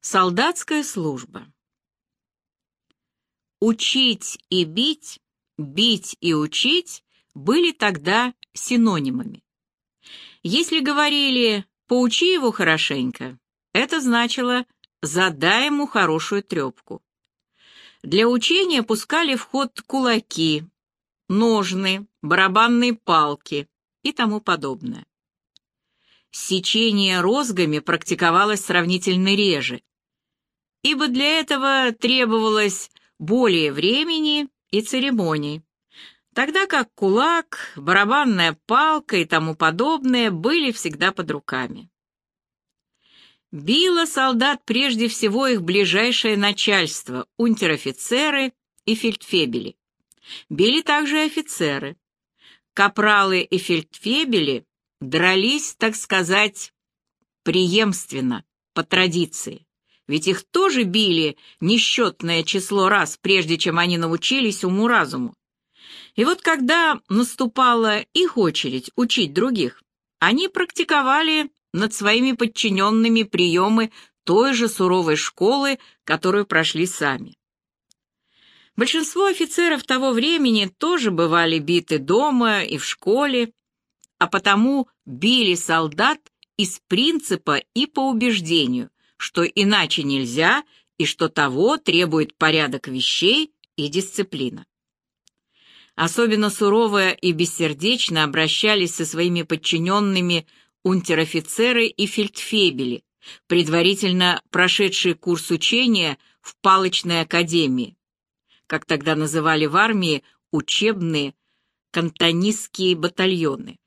Солдатская служба. Учить и бить, бить и учить были тогда синонимами. Если говорили «поучи его хорошенько», это значило «задай ему хорошую трепку». Для учения пускали в ход кулаки, ножны, барабанные палки и тому подобное. Сечение розгами практиковалось сравнительно реже, ибо для этого требовалось более времени и церемоний, тогда как кулак, барабанная палка и тому подобное были всегда под руками. Било солдат прежде всего их ближайшее начальство, унтер-офицеры и фельдфебели. Били также офицеры. Капралы и фельдфебели дрались, так сказать, преемственно, по традиции. Ведь их тоже били несчетное число раз, прежде чем они научились уму-разуму. И вот когда наступала их очередь учить других, они практиковали над своими подчиненными приемы той же суровой школы, которую прошли сами. Большинство офицеров того времени тоже бывали биты дома и в школе, а потому били солдат из принципа и по убеждению, что иначе нельзя и что того требует порядок вещей и дисциплина. Особенно сурово и бессердечно обращались со своими подчиненными унтер-офицеры и фельдфебели, предварительно прошедшие курс учения в палочной академии, как тогда называли в армии учебные кантонистские батальоны.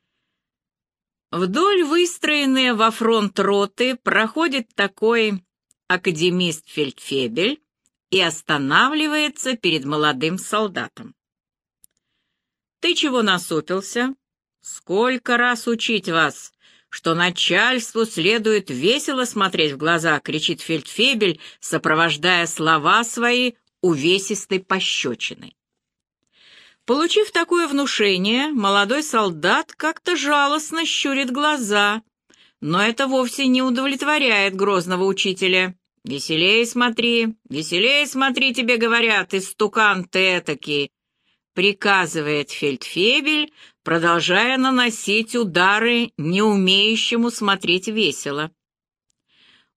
Вдоль выстроенные во фронт роты проходит такой академист-фельдфебель и останавливается перед молодым солдатом. «Ты чего насупился? Сколько раз учить вас, что начальству следует весело смотреть в глаза!» — кричит фельдфебель, сопровождая слова свои увесистой пощечиной. Получив такое внушение, молодой солдат как-то жалостно щурит глаза, но это вовсе не удовлетворяет грозного учителя. «Веселей смотри, веселей смотри, тебе говорят, истукан ты этакий», — приказывает фельдфебель, продолжая наносить удары неумеющему смотреть весело.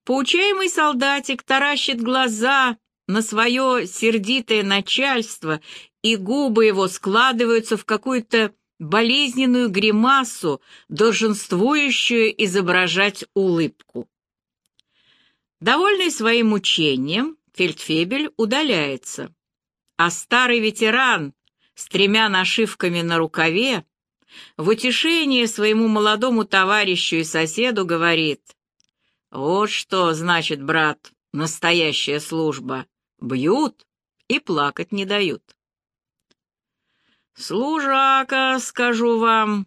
Поучаемый солдатик таращит глаза на свое сердитое начальство и губы его складываются в какую-то болезненную гримасу, долженствующую изображать улыбку. Довольный своим учением, Фельдфебель удаляется, а старый ветеран с тремя нашивками на рукаве в утешение своему молодому товарищу и соседу говорит, «Вот что значит, брат, настоящая служба. Бьют и плакать не дают». «Служака, скажу вам,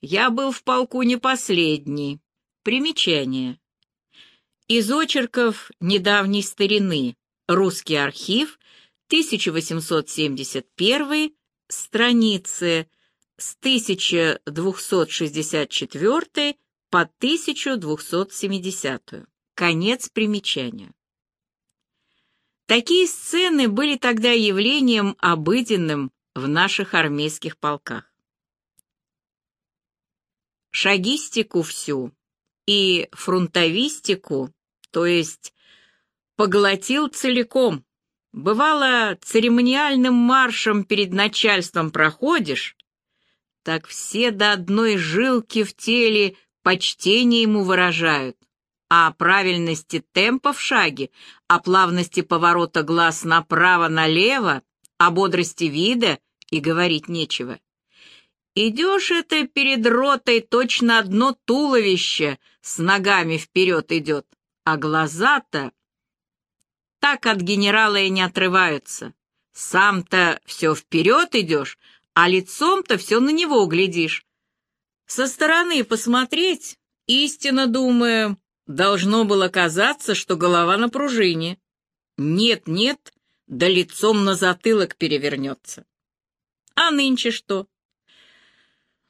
я был в полку не последний. Примечание. Из очерков недавней старины. Русский архив, 1871, страницы с 1264 по 1270. Конец примечания. Такие сцены были тогда явлением обыденным в наших армейских полках. Шагистику всю и фронтовистику, то есть поглотил целиком. Бывало, церемониальным маршем перед начальством проходишь, так все до одной жилки в теле почтение ему выражают, а о правильности темпа в шаге, о плавности поворота глаз направо-налево, о бодрости вида и говорить нечего. Идешь это перед ротой, точно одно туловище с ногами вперед идет, а глаза-то так от генерала и не отрываются. Сам-то все вперед идешь, а лицом-то все на него глядишь. Со стороны посмотреть, истинно думаю, должно было казаться, что голова на пружине. Нет-нет, да лицом на затылок перевернется. А нынче что?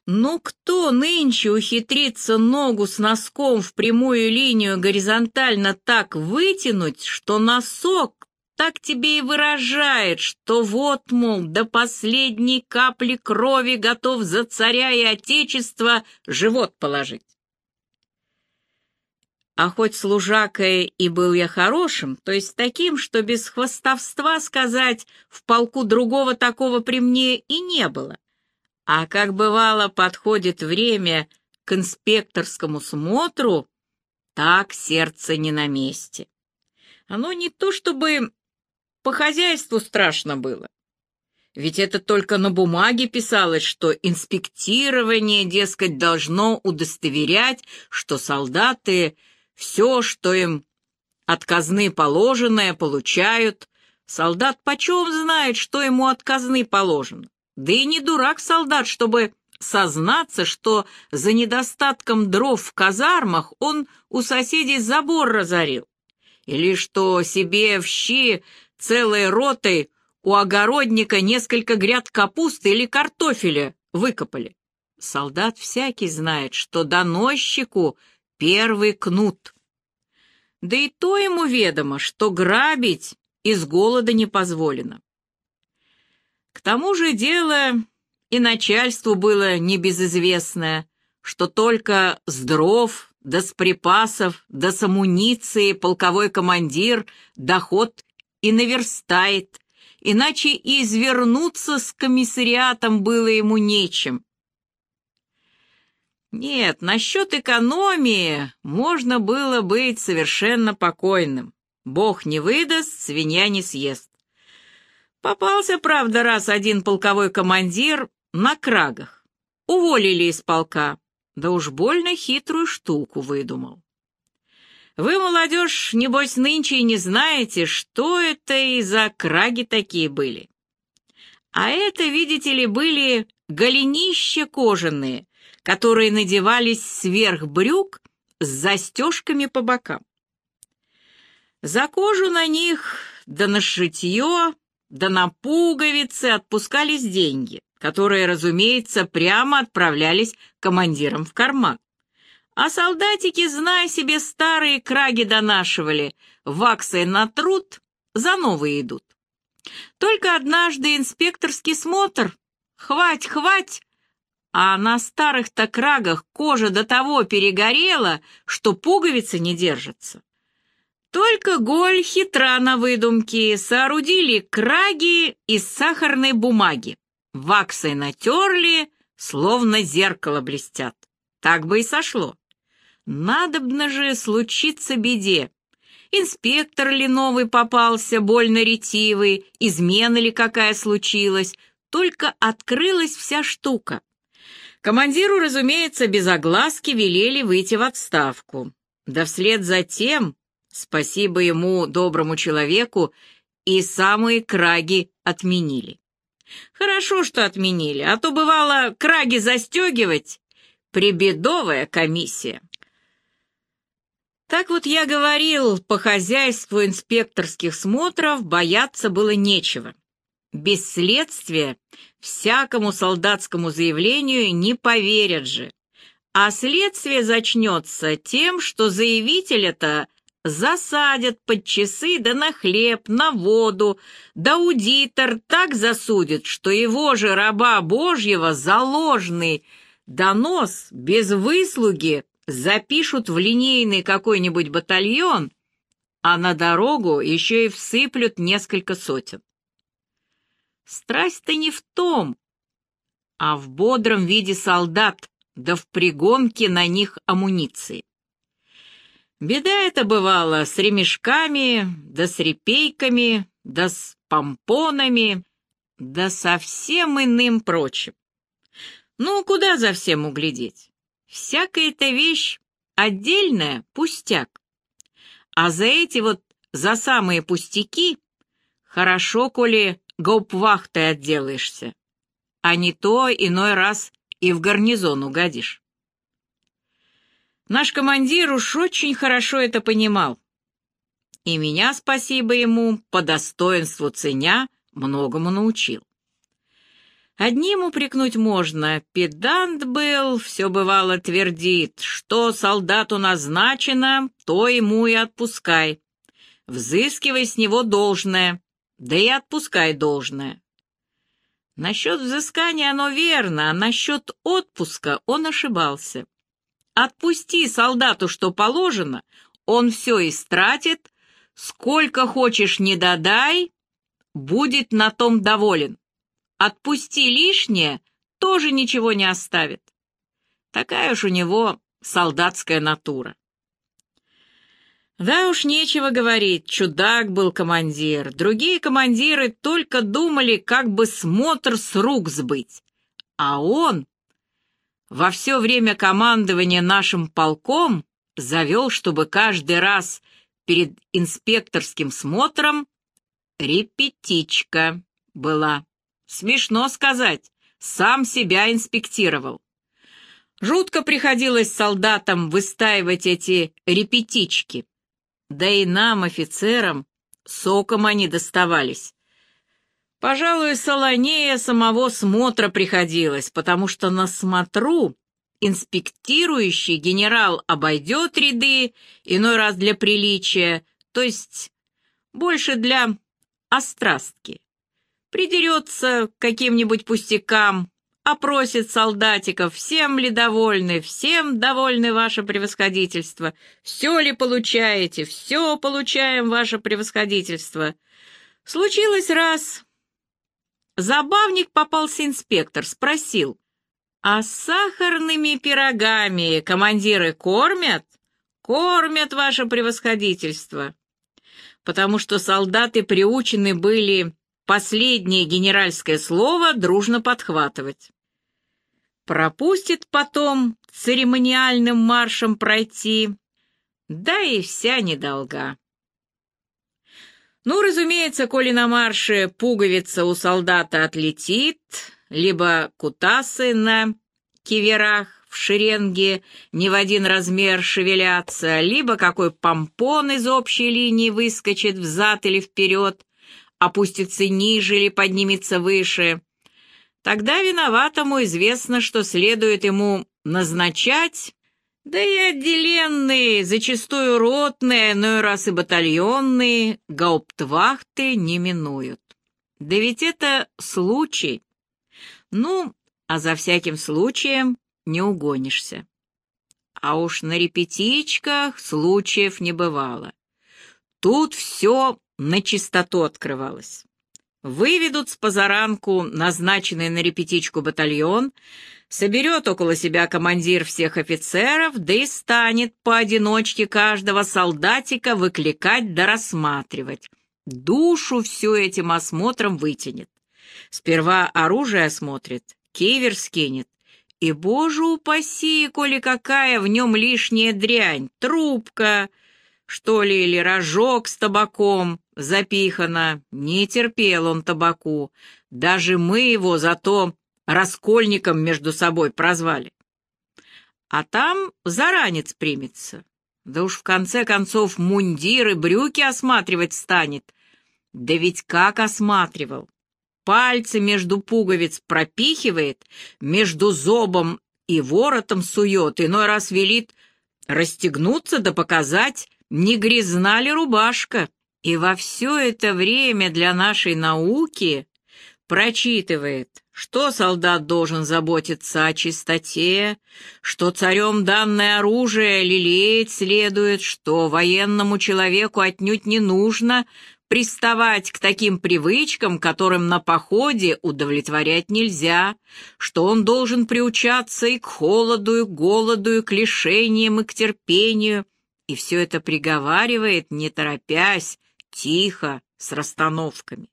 Ну кто нынче ухитрится ногу с носком в прямую линию горизонтально так вытянуть, что носок так тебе и выражает, что вот, мол, до последней капли крови готов за царя и отечество живот положить? А хоть служакой и был я хорошим, то есть таким, что без хвостовства сказать в полку другого такого при мне и не было. А как бывало подходит время к инспекторскому смотру, так сердце не на месте. Оно не то чтобы по хозяйству страшно было. Ведь это только на бумаге писалось, что инспектирование, дескать, должно удостоверять, что солдаты все, что им от казны положенное, получают. Солдат почем знает, что ему от казны положено? Да и не дурак солдат, чтобы сознаться, что за недостатком дров в казармах он у соседей забор разорил, или что себе в щи целой ротой у огородника несколько гряд капусты или картофеля выкопали. Солдат всякий знает, что доносчику первый кнут. Да и то ему ведомо, что грабить из голода не позволено. К тому же дело и начальству было небезызвестное, что только с дров, да с припасов, да с амуниции полковой командир доход и наверстает, иначе и извернуться с комиссариатом было ему нечем. Нет, насчет экономии можно было быть совершенно покойным. Бог не выдаст, свинья не съест. Попался, правда, раз один полковой командир на крагах. Уволили из полка, да уж больно хитрую штуку выдумал. Вы, молодежь, небось, нынче и не знаете, что это и за краги такие были. А это, видите ли, были голенища кожаные, которые надевались сверх брюк с застежками по бокам. За кожу на них, да на шитье, да на пуговицы отпускались деньги, которые, разумеется, прямо отправлялись командирам в карман. А солдатики, зная себе, старые краги донашивали, ваксой на труд, за новые идут. Только однажды инспекторский смотр, хвать, хвать, а на старых-то крагах кожа до того перегорела, что пуговицы не держатся. Только Голь хитра на выдумке, соорудили краги из сахарной бумаги, ваксой натерли, словно зеркало блестят. Так бы и сошло. Надобно же случиться беде. Инспектор ли новый попался, больно ретивый, измена ли какая случилась, только открылась вся штука. Командиру, разумеется, без огласки велели выйти в отставку. Да вслед за тем Спасибо ему, доброму человеку, и самые краги отменили. Хорошо, что отменили, а то бывало краги застегивать. Прибедовая комиссия. Так вот я говорил, по хозяйству инспекторских смотров бояться было нечего. Без следствия всякому солдатскому заявлению не поверят же. А следствие зачнется тем, что заявитель это засадят под часы да на хлеб, на воду, да аудитор так засудит, что его же раба Божьего заложный донос без выслуги запишут в линейный какой-нибудь батальон, а на дорогу еще и всыплют несколько сотен. Страсть-то не в том, а в бодром виде солдат, да в пригонке на них амуниции. Беда это бывала с ремешками, да с репейками, да с помпонами, да со всем иным прочим. Ну, куда за всем углядеть? Всякая эта вещь отдельная, пустяк. А за эти вот, за самые пустяки, хорошо, коли гауптвахтой отделаешься, а не то иной раз и в гарнизон угодишь. Наш командир уж очень хорошо это понимал. И меня, спасибо ему, по достоинству ценя, многому научил. Одним упрекнуть можно, педант был, все бывало твердит, что солдату назначено, то ему и отпускай. Взыскивай с него должное, да и отпускай должное. Насчет взыскания оно верно, а насчет отпуска он ошибался. Отпусти солдату, что положено, он все истратит, сколько хочешь не додай, будет на том доволен. Отпусти лишнее, тоже ничего не оставит. Такая уж у него солдатская натура. Да уж нечего говорить, чудак был командир. Другие командиры только думали, как бы смотр с рук сбыть. А он во все время командования нашим полком завел, чтобы каждый раз перед инспекторским смотром репетичка была. Смешно сказать, сам себя инспектировал. Жутко приходилось солдатам выстаивать эти репетички. Да и нам, офицерам, соком они доставались. Пожалуй, солонее самого смотра приходилось, потому что на смотру инспектирующий генерал обойдет ряды, иной раз для приличия, то есть больше для острастки придерется к каким-нибудь пустякам, опросит солдатиков, всем ли довольны, всем довольны ваше превосходительство, все ли получаете, все получаем, ваше превосходительство. Случилось раз. Забавник попался инспектор, спросил, а сахарными пирогами командиры кормят? Кормят, ваше превосходительство. Потому что солдаты приучены были последнее генеральское слово дружно подхватывать. Пропустит потом церемониальным маршем пройти, да и вся недолга. Ну, разумеется, коли на марше пуговица у солдата отлетит, либо кутасы на киверах в шеренге не в один размер шевелятся, либо какой помпон из общей линии выскочит взад или вперед, опустится ниже или поднимется выше, тогда виноватому известно, что следует ему назначать, да и отделенные, зачастую ротные, но и раз и батальонные, гауптвахты не минуют. Да ведь это случай. Ну, а за всяким случаем не угонишься. А уж на репетичках случаев не бывало. Тут все на чистоту открывалось. Выведут с позаранку назначенный на репетичку батальон, соберет около себя командир всех офицеров, да и станет поодиночке каждого солдатика выкликать да рассматривать. Душу всю этим осмотром вытянет. Сперва оружие осмотрит, кивер скинет, и, боже упаси, коли какая в нем лишняя дрянь, трубка, что ли, или рожок с табаком запихано. Не терпел он табаку. Даже мы его зато раскольником между собой прозвали. А там заранец примется. Да уж в конце концов мундир и брюки осматривать станет. Да ведь как осматривал? Пальцы между пуговиц пропихивает, между зобом и воротом сует, иной раз велит расстегнуться да показать, не грязна ли рубашка, и во все это время для нашей науки прочитывает, что солдат должен заботиться о чистоте, что царем данное оружие лелеять следует, что военному человеку отнюдь не нужно приставать к таким привычкам, которым на походе удовлетворять нельзя, что он должен приучаться и к холоду, и к голоду, и к лишениям, и к терпению — и все это приговаривает, не торопясь, тихо, с расстановками.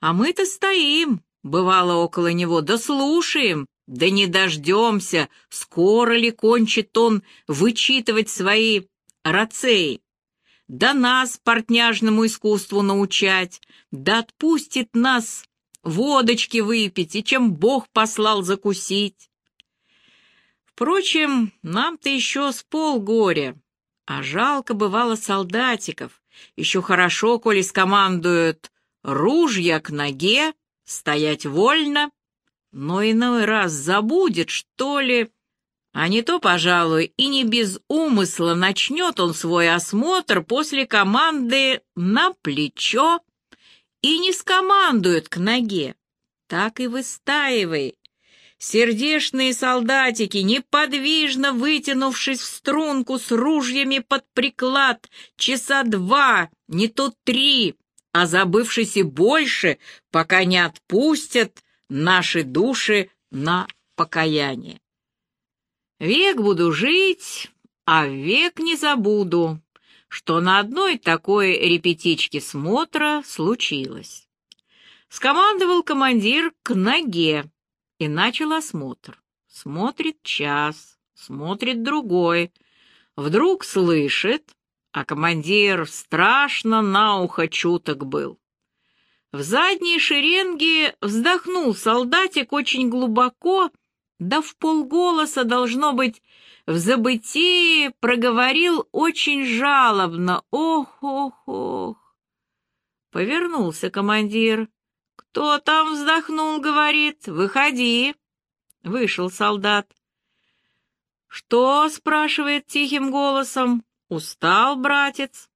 А мы-то стоим, бывало, около него, да слушаем, да не дождемся, скоро ли кончит он вычитывать свои рацеи, да нас портняжному искусству научать, да отпустит нас водочки выпить, и чем Бог послал закусить. Впрочем, нам-то еще с полгоря, а жалко бывало солдатиков. Еще хорошо, коли скомандуют «ружья к ноге», «стоять вольно», но иной раз забудет, что ли, а не то, пожалуй, и не без умысла начнет он свой осмотр после команды на плечо и не скомандует к ноге. Так и выстаивай. Сердешные солдатики, неподвижно вытянувшись в струнку с ружьями под приклад, часа два, не то три, а забывшись и больше, пока не отпустят наши души на покаяние. Век буду жить, а век не забуду, что на одной такой репетичке смотра случилось. Скомандовал командир к ноге и начал осмотр. Смотрит час, смотрит другой. Вдруг слышит, а командир страшно на ухо чуток был. В задней шеренге вздохнул солдатик очень глубоко, да в полголоса, должно быть, в забытии проговорил очень жалобно «Ох-ох-ох». Повернулся командир. «Кто там вздохнул?» — говорит. «Выходи». Вышел солдат. «Что?» — спрашивает тихим голосом. «Устал, братец?»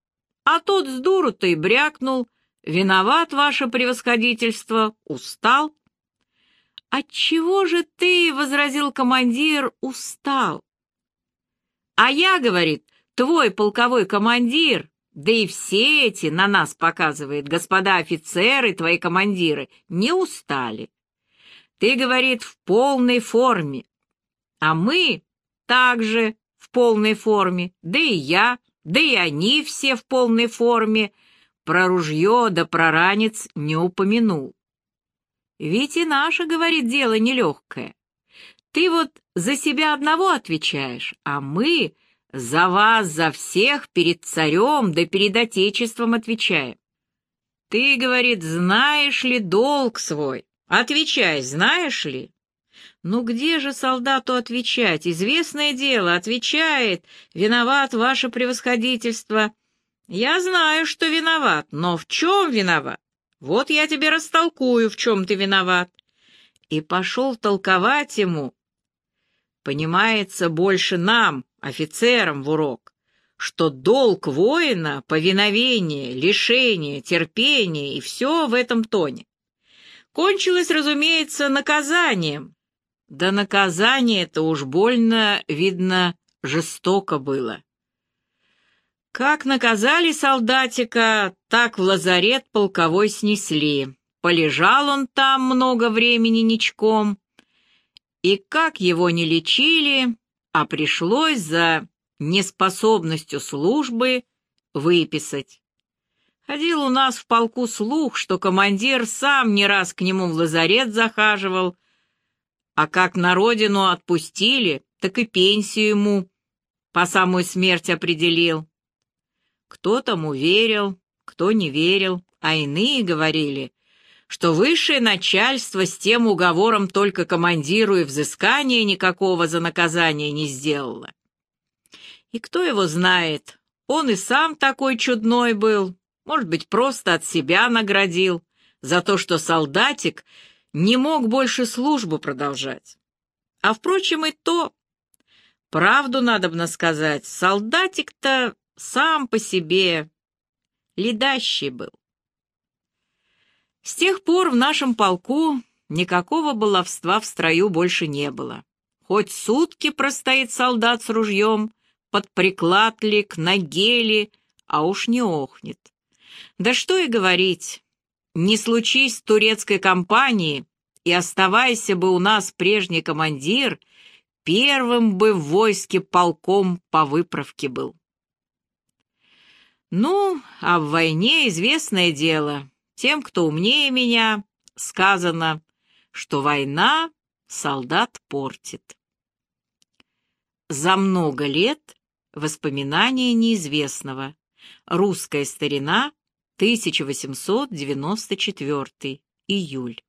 А тот с дуру-то и брякнул. «Виноват, ваше превосходительство, устал». «Отчего же ты, — возразил командир, — устал?» «А я, — говорит, — твой полковой командир, да и все эти на нас показывает, господа офицеры, твои командиры, не устали. Ты, — говорит, — в полной форме, а мы также в полной форме, да и я, да и они все в полной форме, про ружье да про ранец не упомянул. Ведь и наше, говорит, дело нелегкое. Ты вот за себя одного отвечаешь, а мы за вас, за всех перед царем да перед отечеством отвечаем. Ты, говорит, знаешь ли долг свой? Отвечай, знаешь ли? Ну где же солдату отвечать? Известное дело, отвечает. Виноват ваше превосходительство. Я знаю, что виноват, но в чем виноват? Вот я тебе растолкую, в чем ты виноват. И пошел толковать ему. Понимается больше нам, офицерам, в урок, что долг воина — повиновение, лишение, терпение и все в этом тоне. Кончилось, разумеется, наказанием. Да наказание это уж больно, видно, жестоко было. Как наказали солдатика, так в лазарет полковой снесли. Полежал он там много времени ничком, и как его не лечили, а пришлось за неспособностью службы выписать. Ходил у нас в полку слух, что командир сам не раз к нему в лазарет захаживал, а как на родину отпустили, так и пенсию ему по самую смерть определил. Кто тому верил, кто не верил, а иные говорили, что высшее начальство с тем уговором только командиру и взыскания никакого за наказание не сделало. И кто его знает, он и сам такой чудной был, может быть, просто от себя наградил за то, что солдатик не мог больше службу продолжать. А, впрочем, и то, правду надобно сказать, солдатик-то сам по себе ледащий был. С тех пор в нашем полку никакого баловства в строю больше не было. Хоть сутки простоит солдат с ружьем, под приклад ли, к ноге ли, а уж не охнет. Да что и говорить, не случись турецкой кампании, и оставайся бы у нас прежний командир, первым бы в войске полком по выправке был. Ну, а в войне известное дело. Тем, кто умнее меня, сказано, что война солдат портит. За много лет воспоминания неизвестного. Русская старина, 1894, июль.